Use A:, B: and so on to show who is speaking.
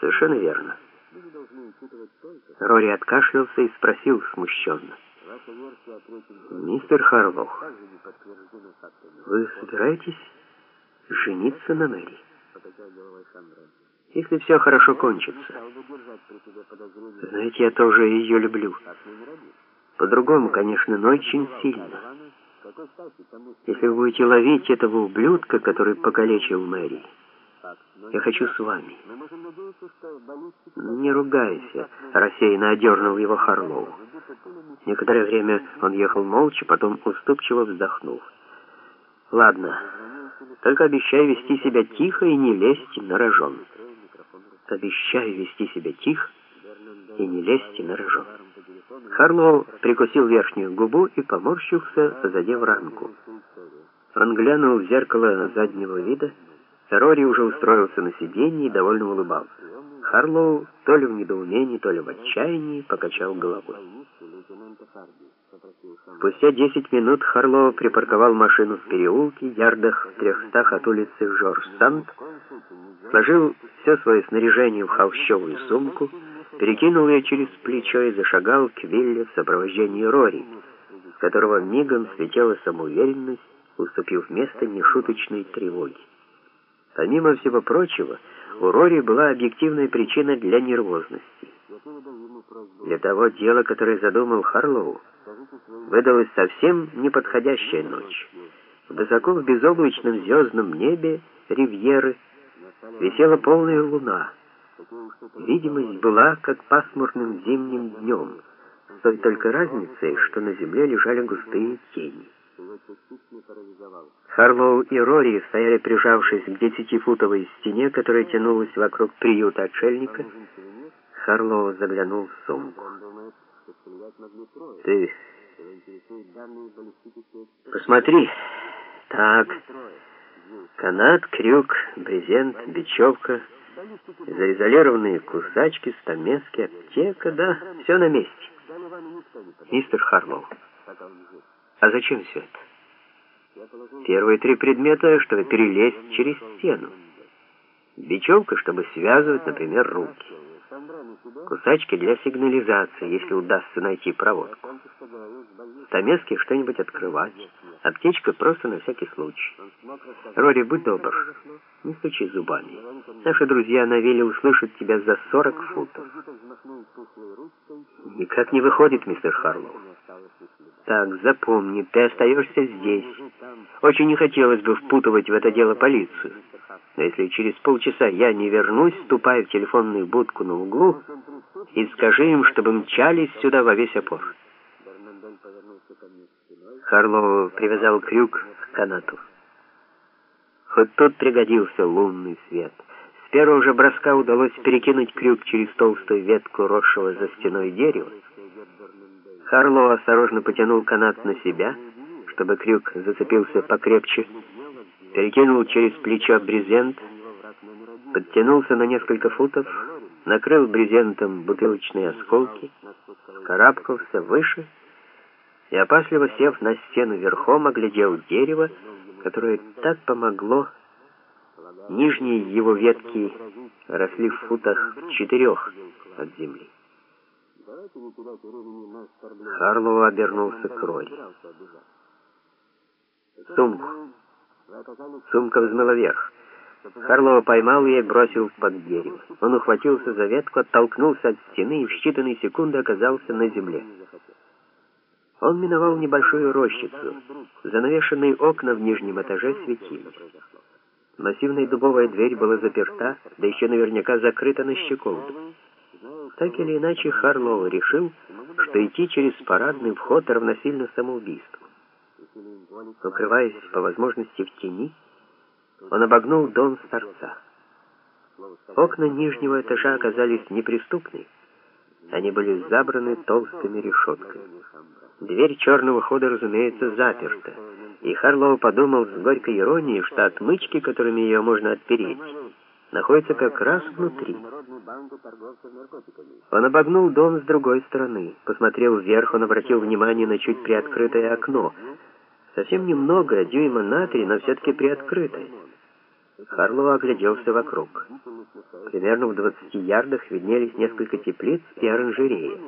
A: Совершенно верно. Рори откашлялся и спросил смущенно. «Мистер Харлоу, вы собираетесь жениться на Мэри?» «Если все хорошо кончится. Знаете, я тоже ее люблю. По-другому, конечно, но очень сильно. Если вы будете ловить этого ублюдка, который покалечил Мэри, я хочу с вами. Не ругайся, рассеянно одернул его Харлоу. Некоторое время он ехал молча, потом уступчиво вздохнул. Ладно, только обещай вести себя тихо и не лезть на рожон. Обещаю вести себя тихо и не лезть на рожон. Харлоу прикусил верхнюю губу и поморщился, задев ранку. Он глянул в зеркало заднего вида, Рори уже устроился на сиденье и довольно улыбался. Харлоу то ли в недоумении, то ли в отчаянии покачал головой. Спустя десять минут Харлоу припарковал машину в переулке, ярдах в трехстах от улицы Жорж-Сант, сложил все свое снаряжение в холщовую сумку, перекинул ее через плечо и зашагал к вилле в сопровождении Рори, с которого мигом светила самоуверенность, уступив место нешуточной тревоге. Помимо всего прочего, у Рори была объективная причина для нервозности. Для того дела, которое задумал Харлоу, выдалась совсем неподходящая ночь. Высоко в безоблачном звездном небе Ривьеры висела полная луна. Видимость была, как пасмурным зимним днем, с той только разницей, что на земле лежали густые тени. Харлоу и Рори стояли прижавшись к десятифутовой стене, которая тянулась вокруг приюта отшельника. Харлоу заглянул в сумку. «Ты посмотри. Так, канат, крюк, брезент, бечевка, заизолированные кусачки, стамески, аптека, да, все на месте. Мистер Харлоу, а зачем все это? Первые три предмета, чтобы перелезть через стену. Бечевка, чтобы связывать, например, руки. Кусачки для сигнализации, если удастся найти проводку. Стамески что-нибудь открывать. Аптечка просто на всякий случай. Рори, будь добр, не стучи зубами. Наши друзья навели услышать тебя за 40 футов. Никак не выходит, мистер Харлоу. Так, запомни, ты остаешься здесь. Очень не хотелось бы впутывать в это дело полицию. Но если через полчаса я не вернусь, ступай в телефонную будку на углу и скажи им, чтобы мчались сюда во весь опор. Харлоу привязал крюк к канату. Хоть тут пригодился лунный свет. С первого же броска удалось перекинуть крюк через толстую ветку росшего за стеной дерева. Харлоу осторожно потянул канат на себя, чтобы крюк зацепился покрепче, перекинул через плечо брезент, подтянулся на несколько футов, накрыл брезентом бутылочные осколки, карабкался выше и, опасливо сев на стену верхом, оглядел дерево, которое так помогло. Нижние его ветки росли в футах в четырех от земли. Харлоу обернулся к Рори. «Сумку!» Сумка взмыла вверх. Харлоу поймал ее и бросил под дерево. Он ухватился за ветку, оттолкнулся от стены и в считанные секунды оказался на земле. Он миновал небольшую рощицу. Занавешенные окна в нижнем этаже светились. Массивная дубовая дверь была заперта, да еще наверняка закрыта на щеколду. Так или иначе, Харлоу решил, что идти через парадный вход равносильно самоубийству. Укрываясь по возможности в тени, он обогнул дом старца. Окна нижнего этажа оказались неприступны. Они были забраны толстыми решетками. Дверь черного хода, разумеется, заперта. И Харлоу подумал с горькой иронией, что отмычки, которыми ее можно отпереть, находятся как раз внутри. Он обогнул дом с другой стороны. Посмотрел вверх, он обратил внимание на чуть приоткрытое окно. Совсем немного, дюйма на три, но все-таки приоткрытое. Харлоу огляделся вокруг. Примерно в 20 ярдах виднелись несколько теплиц и оранжереи.